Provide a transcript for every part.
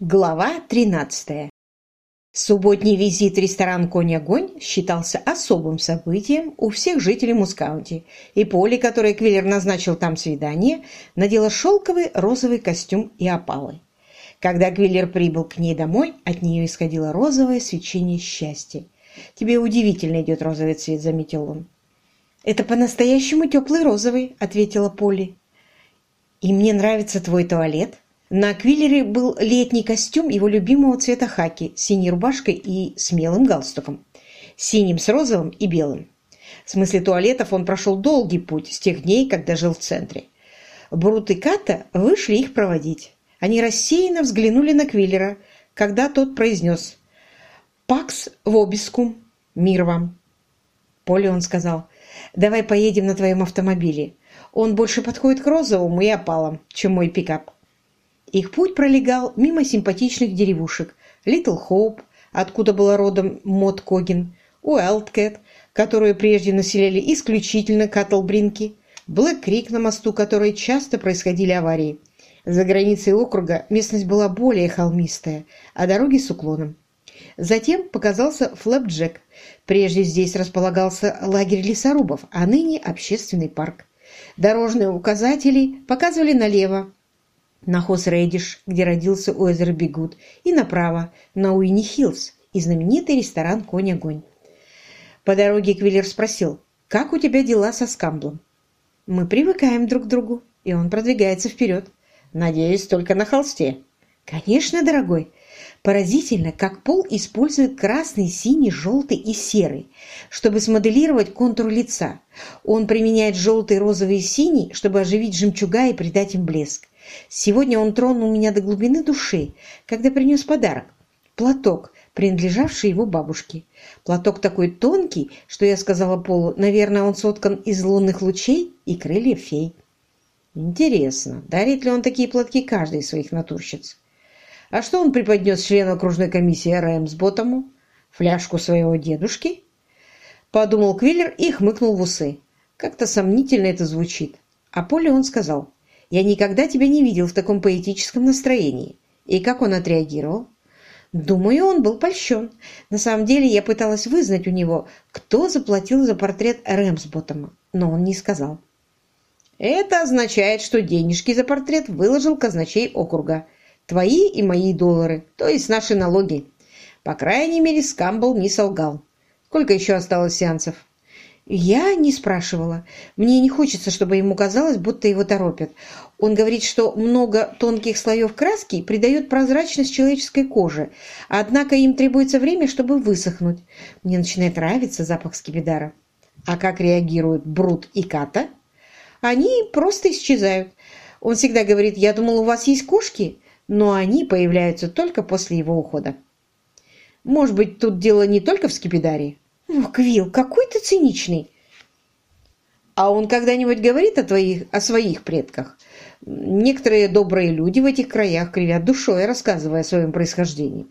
Глава 13. Субботний визит в ресторан «Конь-огонь» считался особым событием у всех жителей Мускаунти, и Поли, которой Квиллер назначил там свидание, надела шелковый розовый костюм и опалы. Когда Квиллер прибыл к ней домой, от нее исходило розовое свечение счастья. «Тебе удивительно идет розовый цвет», — заметил он. «Это по-настоящему теплый розовый», — ответила Поли. «И мне нравится твой туалет», на Квиллере был летний костюм его любимого цвета хаки синей рубашкой и смелым галстуком. Синим с розовым и белым. В смысле туалетов он прошел долгий путь с тех дней, когда жил в центре. Брут и Ката вышли их проводить. Они рассеянно взглянули на Квиллера, когда тот произнес «Пакс в обискум, мир вам». Поле он сказал «Давай поедем на твоем автомобиле. Он больше подходит к розовому и опалам, чем мой пикап». Их путь пролегал мимо симпатичных деревушек Литл Хоуп, откуда была родом Мод Когин, Уайлдкэт, которую прежде населяли исключительно катлбринки, Блэк Крик на мосту, которой часто происходили аварии. За границей округа местность была более холмистая, а дороги с уклоном. Затем показался Флэпджек. Прежде здесь располагался лагерь лесорубов, а ныне общественный парк. Дорожные указатели показывали налево, на Хос-Рэдиш, где родился Уэзер Бигуд, и направо, на Уинни-Хиллз, и знаменитый ресторан «Конь-огонь». По дороге Квиллер спросил, «Как у тебя дела со Скамблом?» «Мы привыкаем друг к другу, и он продвигается вперед. Надеюсь, только на холсте». «Конечно, дорогой. Поразительно, как Пол использует красный, синий, желтый и серый, чтобы смоделировать контур лица. Он применяет желтый, розовый и синий, чтобы оживить жемчуга и придать им блеск. Сегодня он тронул меня до глубины души, когда принес подарок. Платок, принадлежавший его бабушке. Платок такой тонкий, что я сказала Полу, наверное, он соткан из лунных лучей и крыльев фей. Интересно, дарит ли он такие платки каждой из своих натурщиц? А что он преподнес члену окружной комиссии Рэмсботому? Фляжку своего дедушки? Подумал Квиллер и хмыкнул в усы. Как-то сомнительно это звучит. А Поле он сказал, я никогда тебя не видел в таком поэтическом настроении. И как он отреагировал? Думаю, он был польщен. На самом деле я пыталась вызнать у него, кто заплатил за портрет Рэмсботтома, но он не сказал. Это означает, что денежки за портрет выложил казначей округа. Твои и мои доллары, то есть наши налоги. По крайней мере, Скамбл не солгал. Сколько еще осталось сеансов? Я не спрашивала. Мне не хочется, чтобы ему казалось, будто его торопят. Он говорит, что много тонких слоев краски придает прозрачность человеческой коже, однако им требуется время, чтобы высохнуть. Мне начинает нравиться запах скибидара. А как реагируют Брут и Ката? Они просто исчезают. Он всегда говорит, я думал, у вас есть кошки, но они появляются только после его ухода. Может быть, тут дело не только в скипидаре? Ох, Квилл, какой ты циничный! А он когда-нибудь говорит о, твоих, о своих предках? Некоторые добрые люди в этих краях кривят душой, рассказывая о своем происхождении.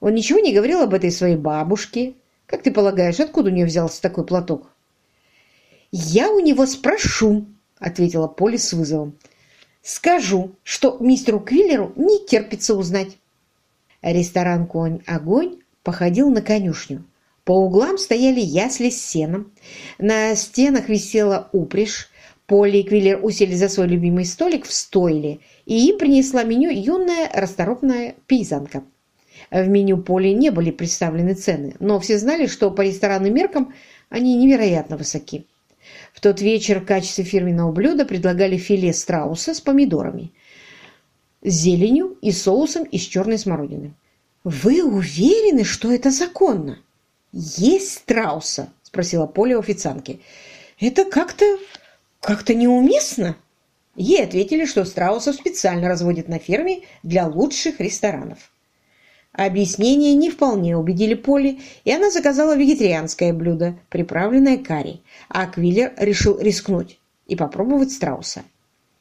Он ничего не говорил об этой своей бабушке. Как ты полагаешь, откуда у нее взялся такой платок? «Я у него спрошу», — ответила Поли с вызовом. «Скажу, что мистеру Квиллеру не терпится узнать». Ресторан «Конь-огонь» походил на конюшню. По углам стояли ясли с сеном. На стенах висела упряжь. Полли и Квиллер усели за свой любимый столик в стойле, и им принесла меню юная расторопная пейзанка. В меню Полли не были представлены цены, но все знали, что по ресторанным меркам они невероятно высоки. В тот вечер в качестве фирменного блюда предлагали филе страуса с помидорами, зеленью и соусом из черной смородины. «Вы уверены, что это законно?» «Есть страуса?» – спросила Поля у официантки. «Это как-то... как-то неуместно». Ей ответили, что страусов специально разводят на ферме для лучших ресторанов. Объяснения не вполне убедили Поли, и она заказала вегетарианское блюдо, приправленное карри, а Квиллер решил рискнуть и попробовать страуса.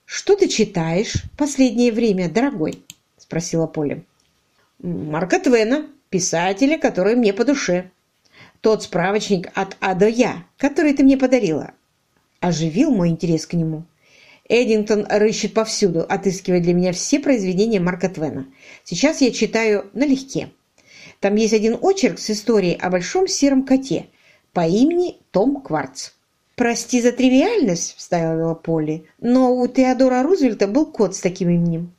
«Что ты читаешь последнее время, дорогой?» – спросила Поли. «Марка Твена, писателя, который мне по душе», тот справочник от А до Я, который ты мне подарила, оживил мой интерес к нему. Эдингтон рыщет повсюду, отыскивая для меня все произведения Марка Твена. Сейчас я читаю налегке. Там есть один очерк с историей о большом сером коте по имени Том Кварц. «Прости за тривиальность», — вставила Полли, «но у Теодора Рузвельта был кот с таким именем».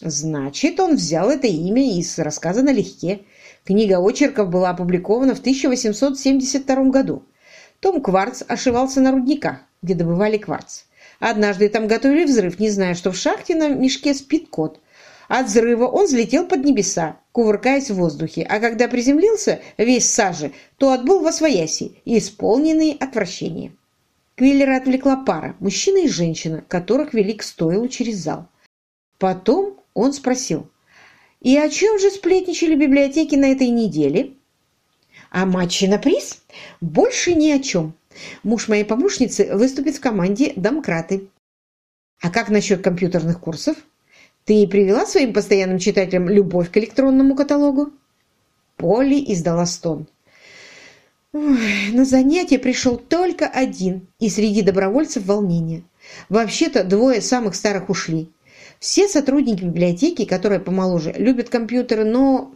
Значит, он взял это имя из рассказа налегке. Книга очерков была опубликована в 1872 году. Том Кварц ошивался на рудниках, где добывали кварц. Однажды там готовили взрыв, не зная, что в шахте на мешке спит кот. От взрыва он взлетел под небеса, кувыркаясь в воздухе, а когда приземлился весь в саже, то отбыл во свояси, исполненный отвращения. Квиллера отвлекла пара, мужчина и женщина, которых вели к стойлу через зал. Потом он спросил, «И о чем же сплетничали библиотеки на этой неделе?» «О матче на приз? Больше ни о чем. Муж моей помощницы выступит в команде «Домкраты». А как насчет компьютерных курсов? Ты привела своим постоянным читателям любовь к электронному каталогу? Полли издала стон. Ой, на занятие пришел только один, и среди добровольцев волнение. Вообще-то двое самых старых ушли. Все сотрудники библиотеки, которые помоложе, любят компьютеры, но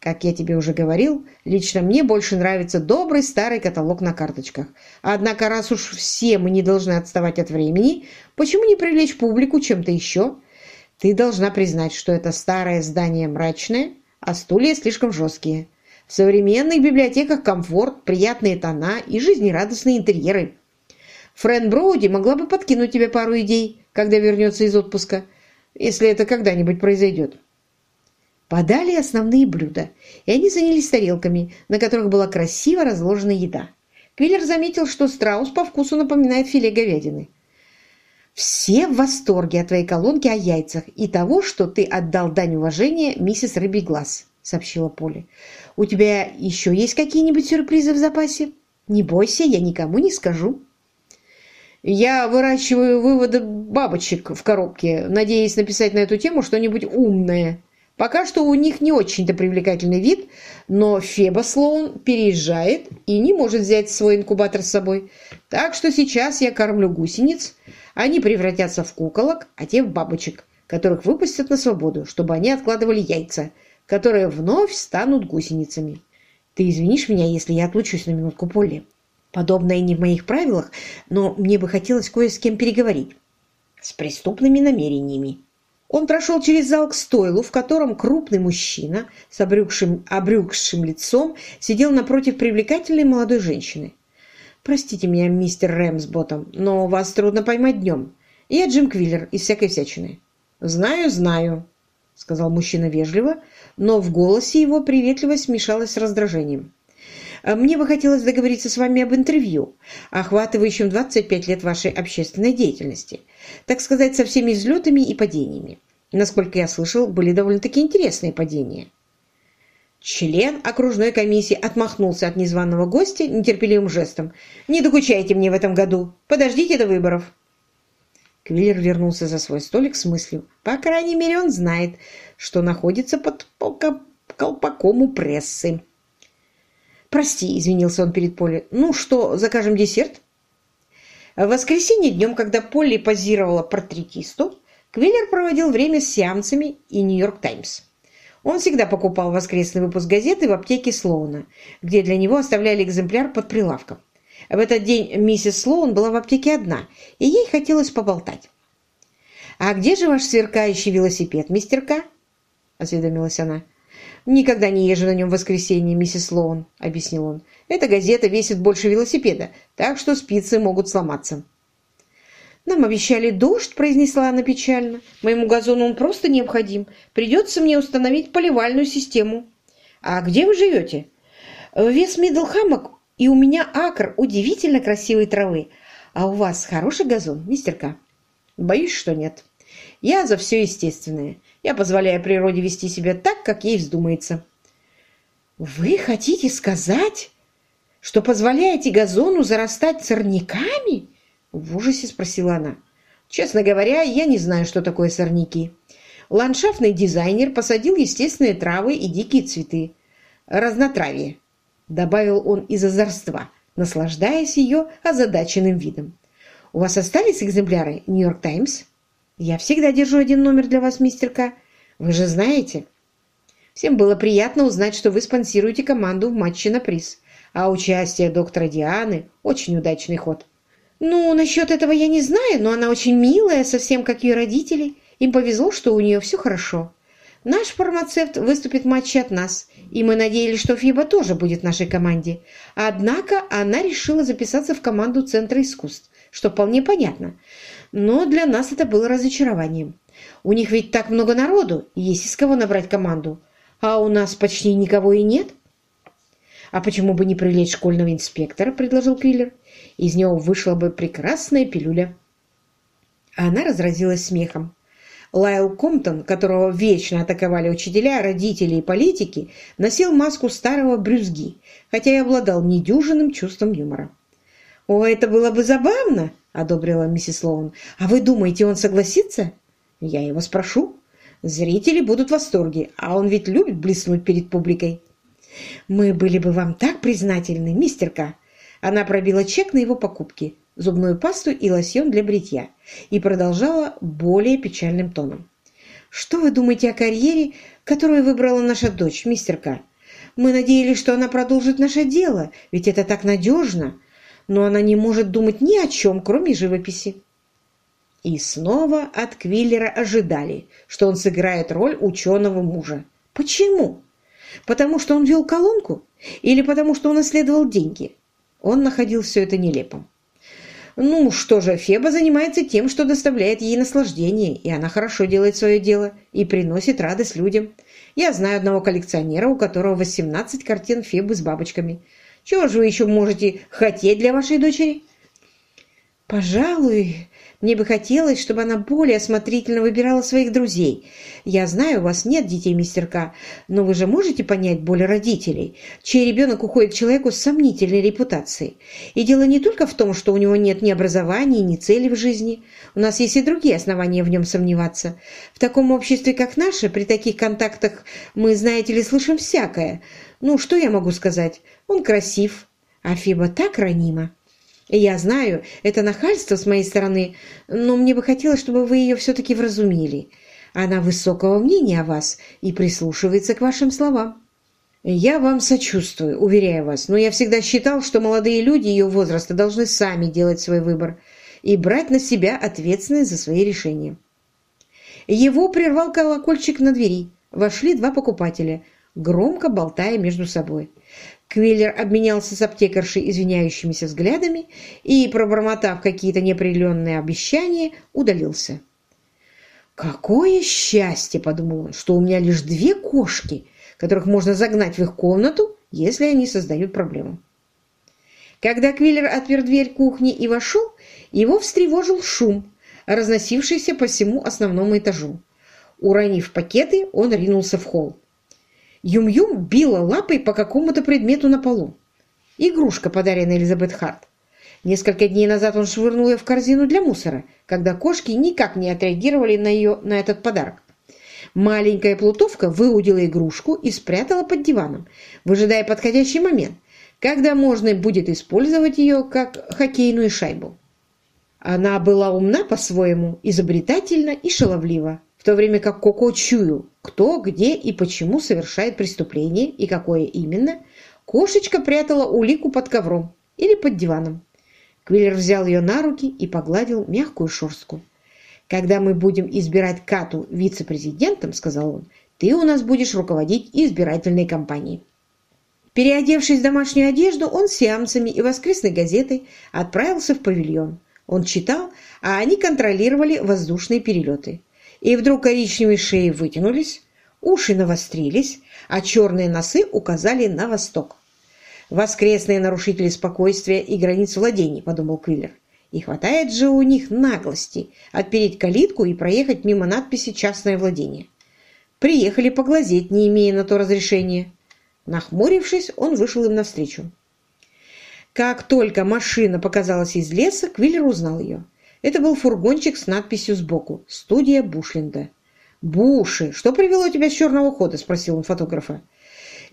как я тебе уже говорил, лично мне больше нравится добрый старый каталог на карточках. Однако, раз уж все мы не должны отставать от времени, почему не привлечь публику чем-то еще? Ты должна признать, что это старое здание мрачное, а стулья слишком жесткие. В современных библиотеках комфорт, приятные тона и жизнерадостные интерьеры. Фрэн Броуди могла бы подкинуть тебе пару идей, когда вернется из отпуска, если это когда-нибудь произойдет. Подали основные блюда, и они занялись тарелками, на которых была красиво разложена еда. Квиллер заметил, что страус по вкусу напоминает филе говядины. «Все в восторге от твоей колонки о яйцах и того, что ты отдал дань уважения миссис Рыбий Глаз», — сообщила Поле. «У тебя еще есть какие-нибудь сюрпризы в запасе? Не бойся, я никому не скажу». «Я выращиваю выводы бабочек в коробке, надеясь написать на эту тему что-нибудь умное», Пока что у них не очень-то привлекательный вид, но Феба Слоун переезжает и не может взять свой инкубатор с собой. Так что сейчас я кормлю гусениц, они превратятся в куколок, а те в бабочек, которых выпустят на свободу, чтобы они откладывали яйца, которые вновь станут гусеницами. Ты извинишь меня, если я отлучусь на минутку Полли? Подобное не в моих правилах, но мне бы хотелось кое с кем переговорить. С преступными намерениями. Он прошел через зал к стойлу, в котором крупный мужчина с обрюкшим, обрюкшим лицом сидел напротив привлекательной молодой женщины. «Простите меня, мистер Рэмсботом, но вас трудно поймать днем. Я Джим Квиллер из всякой всячины». «Знаю, знаю», — сказал мужчина вежливо, но в голосе его приветливость смешалась с раздражением. «Мне бы хотелось договориться с вами об интервью, охватывающем 25 лет вашей общественной деятельности» так сказать, со всеми взлетами и падениями. Насколько я слышал, были довольно-таки интересные падения. Член окружной комиссии отмахнулся от незваного гостя нетерпеливым жестом. «Не докучайте мне в этом году. Подождите до выборов». Квиллер вернулся за свой столик с мыслью. По крайней мере, он знает, что находится под колпаком у прессы. «Прости», — извинился он перед Поле. «Ну что, закажем десерт?» В воскресенье днем, когда Полли позировала портретисту, Квиллер проводил время с сеансами и «Нью-Йорк Таймс». Он всегда покупал воскресный выпуск газеты в аптеке Слоуна, где для него оставляли экземпляр под прилавком. В этот день миссис Слоун была в аптеке одна, и ей хотелось поболтать. «А где же ваш сверкающий велосипед, мистер К?» – осведомилась она. «Никогда не езжу на нем в воскресенье, миссис Слоун», – объяснил он. Эта газета весит больше велосипеда, так что спицы могут сломаться. «Нам обещали дождь», — произнесла она печально. «Моему газону он просто необходим. Придется мне установить поливальную систему». «А где вы живете?» «В Вес-Миддлхаммок, и у меня акр удивительно красивой травы. А у вас хороший газон, мистер К?» «Боюсь, что нет. Я за все естественное. Я позволяю природе вести себя так, как ей вздумается». «Вы хотите сказать...» что позволяете газону зарастать сорняками?» В ужасе спросила она. «Честно говоря, я не знаю, что такое сорняки. Ландшафтный дизайнер посадил естественные травы и дикие цветы. Разнотравие», — добавил он из озорства, наслаждаясь ее озадаченным видом. У вас остались экземпляры «Нью-Йорк Таймс»? Я всегда держу один номер для вас, мистер К. Вы же знаете. Всем было приятно узнать, что вы спонсируете команду в матче на приз. А участие доктора Дианы – очень удачный ход. Ну, насчет этого я не знаю, но она очень милая, совсем как ее родители. Им повезло, что у нее все хорошо. Наш фармацевт выступит в матче от нас, и мы надеялись, что Фиба тоже будет в нашей команде. Однако она решила записаться в команду Центра искусств, что вполне понятно. Но для нас это было разочарованием. У них ведь так много народу, есть из кого набрать команду. А у нас почти никого и нет. «А почему бы не привлечь школьного инспектора?» – предложил Квиллер. «Из него вышла бы прекрасная пилюля». Она разразилась смехом. Лайл Комптон, которого вечно атаковали учителя, родители и политики, носил маску старого брюзги, хотя и обладал недюжинным чувством юмора. «О, это было бы забавно!» – одобрила миссис Лоун. «А вы думаете, он согласится?» «Я его спрошу. Зрители будут в восторге, а он ведь любит блеснуть перед публикой». «Мы были бы вам так признательны, мистер К. Она пробила чек на его покупки, зубную пасту и лосьон для бритья, и продолжала более печальным тоном. «Что вы думаете о карьере, которую выбрала наша дочь, мистер К? Мы надеялись, что она продолжит наше дело, ведь это так надежно, но она не может думать ни о чем, кроме живописи». И снова от Квиллера ожидали, что он сыграет роль ученого мужа. Почему? Потому что он вел колонку? Или потому что он наследовал деньги? Он находил все это нелепым. Ну что же, Феба занимается тем, что доставляет ей наслаждение, и она хорошо делает свое дело и приносит радость людям. Я знаю одного коллекционера, у которого 18 картин Фебы с бабочками. Чего же вы еще можете хотеть для вашей дочери? Пожалуй, мне бы хотелось, чтобы она более осмотрительно выбирала своих друзей. Я знаю, у вас нет детей, мистер К, но вы же можете понять боль родителей, чей ребенок уходит человеку с сомнительной репутацией. И дело не только в том, что у него нет ни образования, ни цели в жизни. У нас есть и другие основания в нем сомневаться. В таком обществе, как наше, при таких контактах мы, знаете ли, слышим всякое. Ну, что я могу сказать? Он красив, а Фиба так ранима. Я знаю, это нахальство с моей стороны, но мне бы хотелось, чтобы вы ее все-таки вразумили. Она высокого мнения о вас и прислушивается к вашим словам. Я вам сочувствую, уверяю вас, но я всегда считал, что молодые люди ее возраста должны сами делать свой выбор и брать на себя ответственность за свои решения. Его прервал колокольчик на двери. Вошли два покупателя, громко болтая между собой. Квиллер обменялся с аптекаршей извиняющимися взглядами и, пробормотав какие-то неопределенные обещания, удалился. «Какое счастье!» – подумал он, – «что у меня лишь две кошки, которых можно загнать в их комнату, если они создают проблему». Когда Квиллер отвер дверь кухни и вошел, его встревожил шум, разносившийся по всему основному этажу. Уронив пакеты, он ринулся в холл. Юм-Юм била лапой по какому-то предмету на полу. Игрушка, подаренная Элизабет Харт. Несколько дней назад он швырнул ее в корзину для мусора, когда кошки никак не отреагировали на, ее, на этот подарок. Маленькая плутовка выудила игрушку и спрятала под диваном, выжидая подходящий момент, когда можно будет использовать ее как хоккейную шайбу. Она была умна по-своему, изобретательна и шаловлива то время как Коко чуял, кто, где и почему совершает преступление и какое именно, кошечка прятала улику под ковром или под диваном. Квиллер взял ее на руки и погладил мягкую шерстку. «Когда мы будем избирать Кату вице-президентом, — сказал он, — ты у нас будешь руководить избирательной кампанией». Переодевшись в домашнюю одежду, он с сеансами и воскресной газетой отправился в павильон. Он читал, а они контролировали воздушные перелеты и вдруг коричневые шеи вытянулись, уши навострились, а черные носы указали на восток. «Воскресные нарушители спокойствия и границ владений», — подумал Квиллер. «И хватает же у них наглости отпереть калитку и проехать мимо надписи «Частное владение». Приехали поглазеть, не имея на то разрешения». Нахмурившись, он вышел им навстречу. Как только машина показалась из леса, Квиллер узнал ее. Это был фургончик с надписью сбоку «Студия Бушлинда». «Буши, что привело тебя с черного хода?» – спросил он фотографа.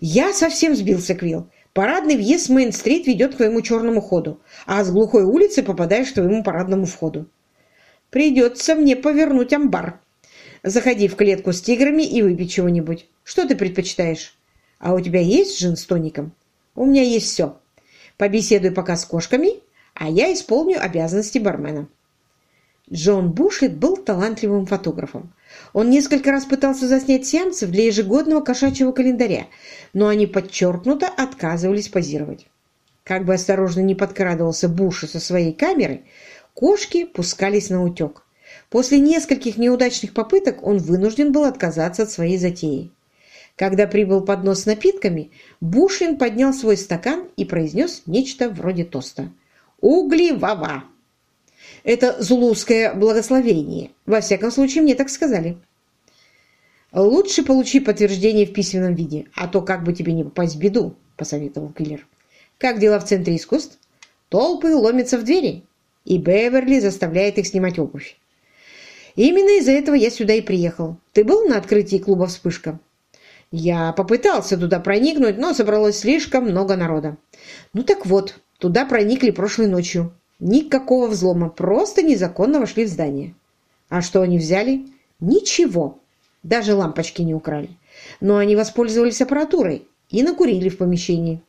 «Я совсем сбился, Квилл. Парадный въезд с Мейн-стрит ведет к твоему черному ходу, а с глухой улицы попадаешь к твоему парадному входу. Придется мне повернуть амбар. Заходи в клетку с тиграми и выпей чего-нибудь. Что ты предпочитаешь? А у тебя есть джин с тоником? У меня есть все. Побеседуй пока с кошками, а я исполню обязанности бармена. Джон Бушлет был талантливым фотографом. Он несколько раз пытался заснять сеансов для ежегодного кошачьего календаря, но они подчеркнуто отказывались позировать. Как бы осторожно ни подкрадывался Буша со своей камерой, кошки пускались на утек. После нескольких неудачных попыток он вынужден был отказаться от своей затеи. Когда прибыл поднос с напитками, Бушин поднял свой стакан и произнес нечто вроде тоста. «Угли вава!» Это зулузское благословение. Во всяком случае, мне так сказали. Лучше получи подтверждение в письменном виде, а то как бы тебе не попасть в беду, посоветовал Киллер. Как дела в Центре искусств? Толпы ломятся в двери, и Беверли заставляет их снимать обувь. Именно из-за этого я сюда и приехал. Ты был на открытии клуба «Вспышка»? Я попытался туда проникнуть, но собралось слишком много народа. Ну так вот, туда проникли прошлой ночью. Никакого взлома, просто незаконно вошли в здание. А что они взяли? Ничего. Даже лампочки не украли. Но они воспользовались аппаратурой и накурили в помещении.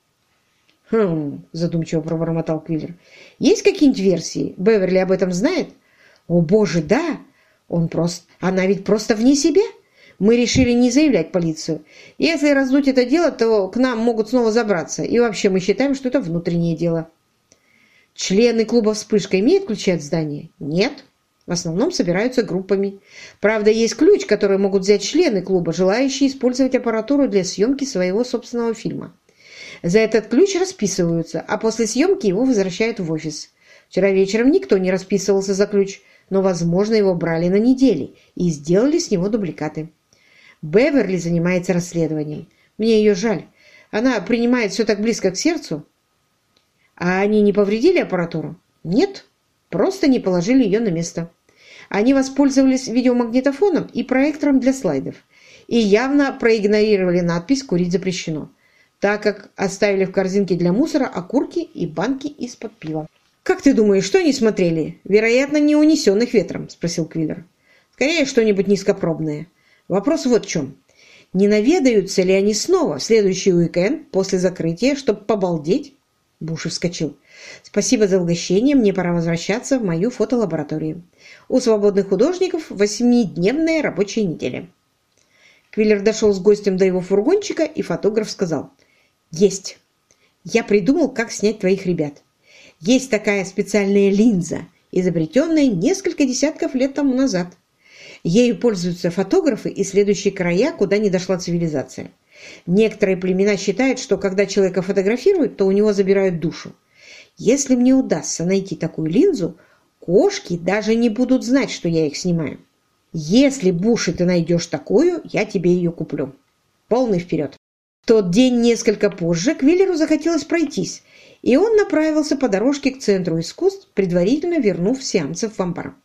«Хм...» – задумчиво пробормотал Квиллер. «Есть какие-нибудь версии? Беверли об этом знает?» «О, боже, да! Он просто... Она ведь просто вне себя!» Мы решили не заявлять полицию. Если раздуть это дело, то к нам могут снова забраться. И вообще мы считаем, что это внутреннее дело. Члены клуба «Вспышка» имеют ключи от здания? Нет. В основном собираются группами. Правда, есть ключ, который могут взять члены клуба, желающие использовать аппаратуру для съемки своего собственного фильма. За этот ключ расписываются, а после съемки его возвращают в офис. Вчера вечером никто не расписывался за ключ, но, возможно, его брали на недели и сделали с него дубликаты. Беверли занимается расследованием. Мне ее жаль. Она принимает все так близко к сердцу. А они не повредили аппаратуру? Нет, просто не положили ее на место. Они воспользовались видеомагнитофоном и проектором для слайдов и явно проигнорировали надпись «Курить запрещено», так как оставили в корзинке для мусора окурки и банки из-под пива. «Как ты думаешь, что они смотрели? Вероятно, не унесенных ветром?» – спросил Квиллер. «Скорее, что-нибудь низкопробное. Вопрос вот в чем. Не наведаются ли они снова в следующий уикенд после закрытия, чтобы побалдеть?» Буш вскочил. «Спасибо за угощение. Мне пора возвращаться в мою фотолабораторию. У свободных художников восьмидневная рабочая неделя». Квиллер дошел с гостем до его фургончика, и фотограф сказал. «Есть. Я придумал, как снять твоих ребят. Есть такая специальная линза, изобретенная несколько десятков лет тому назад. Ею пользуются фотографы, исследующие края, куда не дошла цивилизация. Некоторые племена считают, что когда человека фотографируют, то у него забирают душу. Если мне удастся найти такую линзу, кошки даже не будут знать, что я их снимаю. Если, Буши, ты найдешь такую, я тебе ее куплю. Полный вперед. В тот день несколько позже Квиллеру захотелось пройтись, и он направился по дорожке к центру искусств, предварительно вернув сеансов в амбар.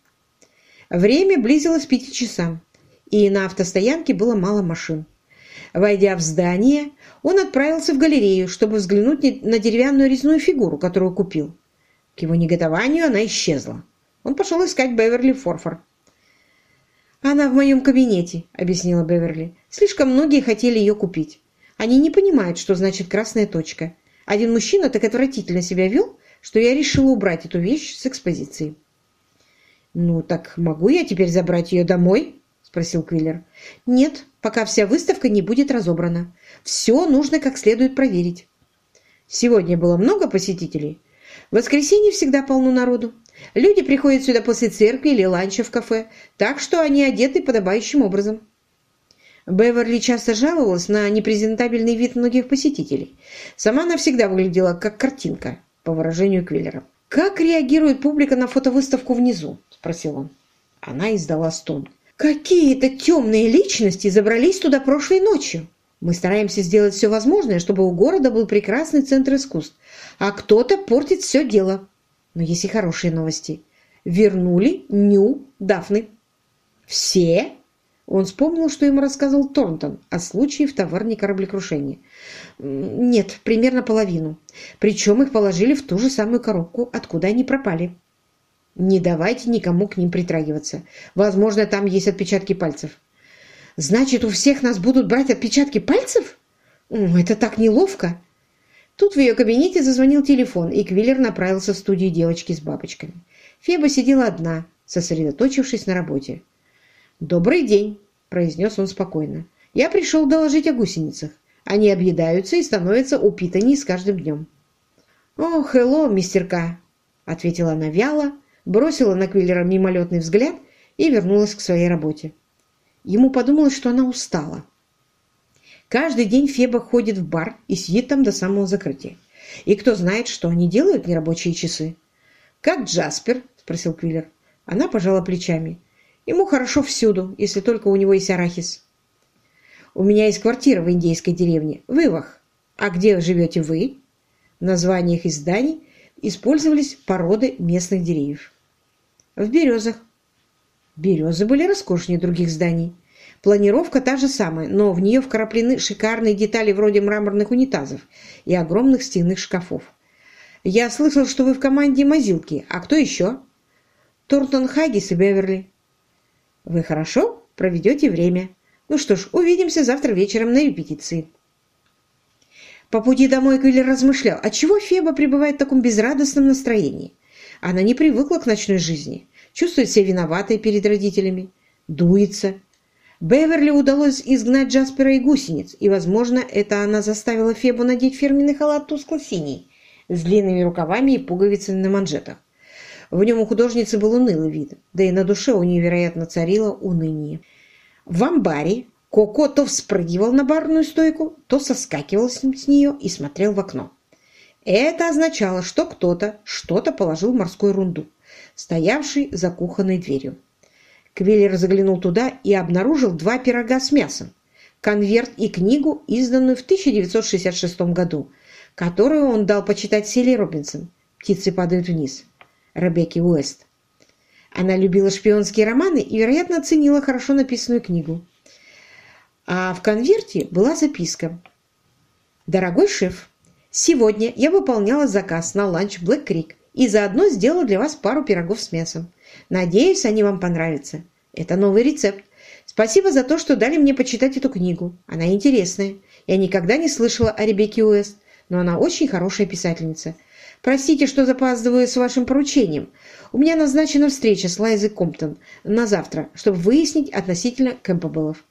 Время близилось пяти часам, и на автостоянке было мало машин. Войдя в здание, он отправился в галерею, чтобы взглянуть на деревянную резную фигуру, которую купил. К его неготованию она исчезла. Он пошел искать Беверли Форфор. «Она в моем кабинете», — объяснила Беверли. «Слишком многие хотели ее купить. Они не понимают, что значит красная точка. Один мужчина так отвратительно себя вел, что я решила убрать эту вещь с экспозиции». «Ну, так могу я теперь забрать ее домой?» — спросил Квиллер. «Нет, пока вся выставка не будет разобрана. Все нужно как следует проверить». «Сегодня было много посетителей?» «В воскресенье всегда полно народу. Люди приходят сюда после церкви или ланча в кафе, так что они одеты подобающим образом». Беверли часто жаловалась на непрезентабельный вид многих посетителей. Сама она всегда выглядела как картинка, по выражению Квиллера. «Как реагирует публика на фотовыставку внизу?» – спросил он. Она издала стон. Какие-то темные личности забрались туда прошлой ночью. Мы стараемся сделать все возможное, чтобы у города был прекрасный центр искусств, а кто-то портит все дело. Но есть и хорошие новости. Вернули Ню Дафны. Все? Он вспомнил, что ему рассказывал Торнтон о случае в товарне кораблекрушения. Нет, примерно половину. Причем их положили в ту же самую коробку, откуда они пропали. Не давайте никому к ним притрагиваться. Возможно, там есть отпечатки пальцев. Значит, у всех нас будут брать отпечатки пальцев? Это так неловко. Тут в ее кабинете зазвонил телефон, и Квиллер направился в студию девочки с бабочками. Феба сидела одна, сосредоточившись на работе. «Добрый день», – произнес он спокойно. «Я пришел доложить о гусеницах. Они объедаются и становятся упитаннее с каждым днем». «О, хелло, мистер К», – ответила она вяло, бросила на Квиллера мимолетный взгляд и вернулась к своей работе. Ему подумалось, что она устала. Каждый день Феба ходит в бар и сидит там до самого закрытия. И кто знает, что они делают в нерабочие часы. «Как Джаспер?» – спросил Квиллер. Она пожала плечами. Ему хорошо всюду, если только у него есть арахис. У меня есть квартира в индейской деревне, в Ивах. А где живете вы? В названиях изданий использовались породы местных деревьев. В березах. Березы были роскошнее других зданий. Планировка та же самая, но в нее вкраплены шикарные детали вроде мраморных унитазов и огромных стенных шкафов. Я слышал, что вы в команде Мазилки. А кто еще? Тортон Хаггис и Беверли. Вы хорошо проведете время. Ну что ж, увидимся завтра вечером на репетиции. По пути домой Квиллер размышлял, отчего Феба пребывает в таком безрадостном настроении. Она не привыкла к ночной жизни, чувствует себя виноватой перед родителями, дуется. Беверли удалось изгнать Джаспера и гусениц, и, возможно, это она заставила Фебу надеть фирменный халат тускло-синий с длинными рукавами и пуговицами на манжетах. В нем у художницы был унылый вид, да и на душе у нее, вероятно, царило уныние. В амбаре Коко то вспрыгивал на барную стойку, то соскакивал с нее и смотрел в окно. Это означало, что кто-то что-то положил в морской рунду, стоявший за кухонной дверью. Квиллер заглянул туда и обнаружил два пирога с мясом, конверт и книгу, изданную в 1966 году, которую он дал почитать Селли Робинсон «Птицы падают вниз». Ребекки Уэст. Она любила шпионские романы и, вероятно, оценила хорошо написанную книгу. А в конверте была записка. «Дорогой шеф, сегодня я выполняла заказ на ланч Блэк Крик и заодно сделала для вас пару пирогов с мясом. Надеюсь, они вам понравятся. Это новый рецепт. Спасибо за то, что дали мне почитать эту книгу. Она интересная. Я никогда не слышала о Ребекке Уэст, но она очень хорошая писательница. Простите, что запаздываю с вашим поручением. У меня назначена встреча с Лайзой Комптон на завтра, чтобы выяснить относительно Кэмпбеллов.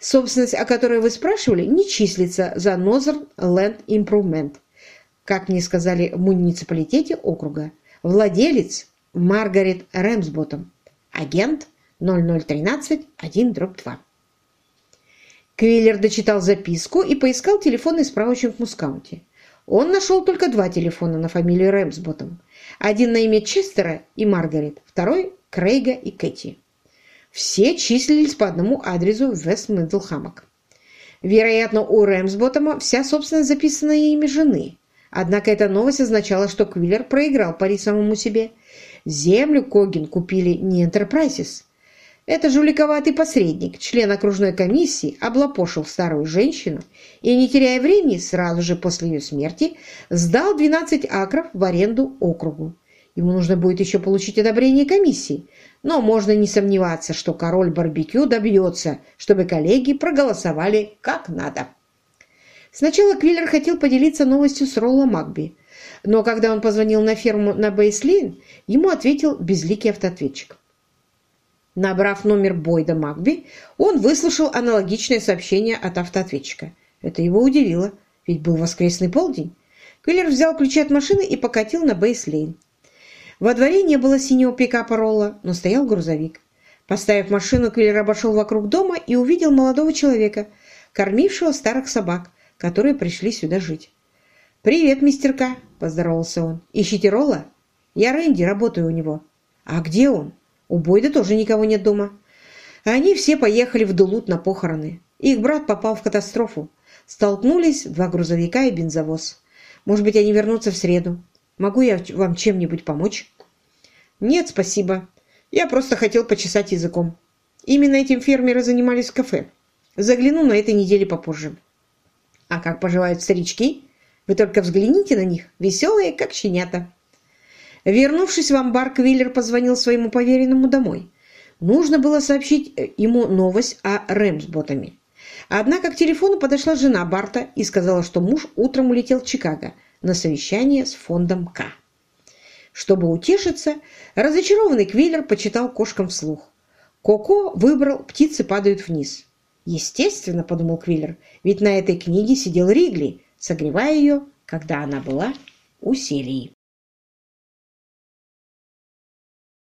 Собственность, о которой вы спрашивали, не числится за Northern Land Improvement, как мне сказали в муниципалитете округа. Владелец Маргарет Рэмсботом. Агент 0013-1-2. Квиллер дочитал записку и поискал телефонный справочник в Мускаунте. Он нашел только два телефона на фамилию Рэмсботом. Один на имя Честера и Маргарет, второй – Крейга и Кэти. Все числились по одному адресу в вест Миддлхаммок. Вероятно, у Рэмсботома вся собственность записана имя жены. Однако эта новость означала, что Квиллер проиграл пари самому себе. Землю Когин купили не Enterprises, это жуликоватый посредник, член окружной комиссии, облапошил старую женщину и, не теряя времени, сразу же после ее смерти сдал 12 акров в аренду округу. Ему нужно будет еще получить одобрение комиссии, но можно не сомневаться, что король барбекю добьется, чтобы коллеги проголосовали как надо. Сначала Квиллер хотел поделиться новостью с Ролло Макби, но когда он позвонил на ферму на Бейслин, ему ответил безликий автоответчик. Набрав номер Бойда Макби, он выслушал аналогичное сообщение от автоответчика. Это его удивило, ведь был воскресный полдень. Квиллер взял ключи от машины и покатил на Бейс-Лейн. Во дворе не было синего пикапа Ролла, но стоял грузовик. Поставив машину, Квиллер обошел вокруг дома и увидел молодого человека, кормившего старых собак, которые пришли сюда жить. «Привет, мистер К», – поздоровался он. «Ищите Ролла?» «Я Рэнди, работаю у него». «А где он?» У Бойда тоже никого нет дома. Они все поехали в Дулут на похороны. Их брат попал в катастрофу. Столкнулись два грузовика и бензовоз. Может быть, они вернутся в среду. Могу я вам чем-нибудь помочь? Нет, спасибо. Я просто хотел почесать языком. Именно этим фермеры занимались в кафе. Загляну на этой неделе попозже. А как поживают старички? Вы только взгляните на них, веселые, как щенята. Вернувшись в амбар, Квиллер позвонил своему поверенному домой. Нужно было сообщить э, ему новость о Рэмсботами. Однако к телефону подошла жена Барта и сказала, что муж утром улетел в Чикаго на совещание с фондом К. Чтобы утешиться, разочарованный Квиллер почитал кошкам вслух. Коко выбрал «Птицы падают вниз». Естественно, подумал Квиллер, ведь на этой книге сидел Ригли, согревая ее, когда она была у Селии.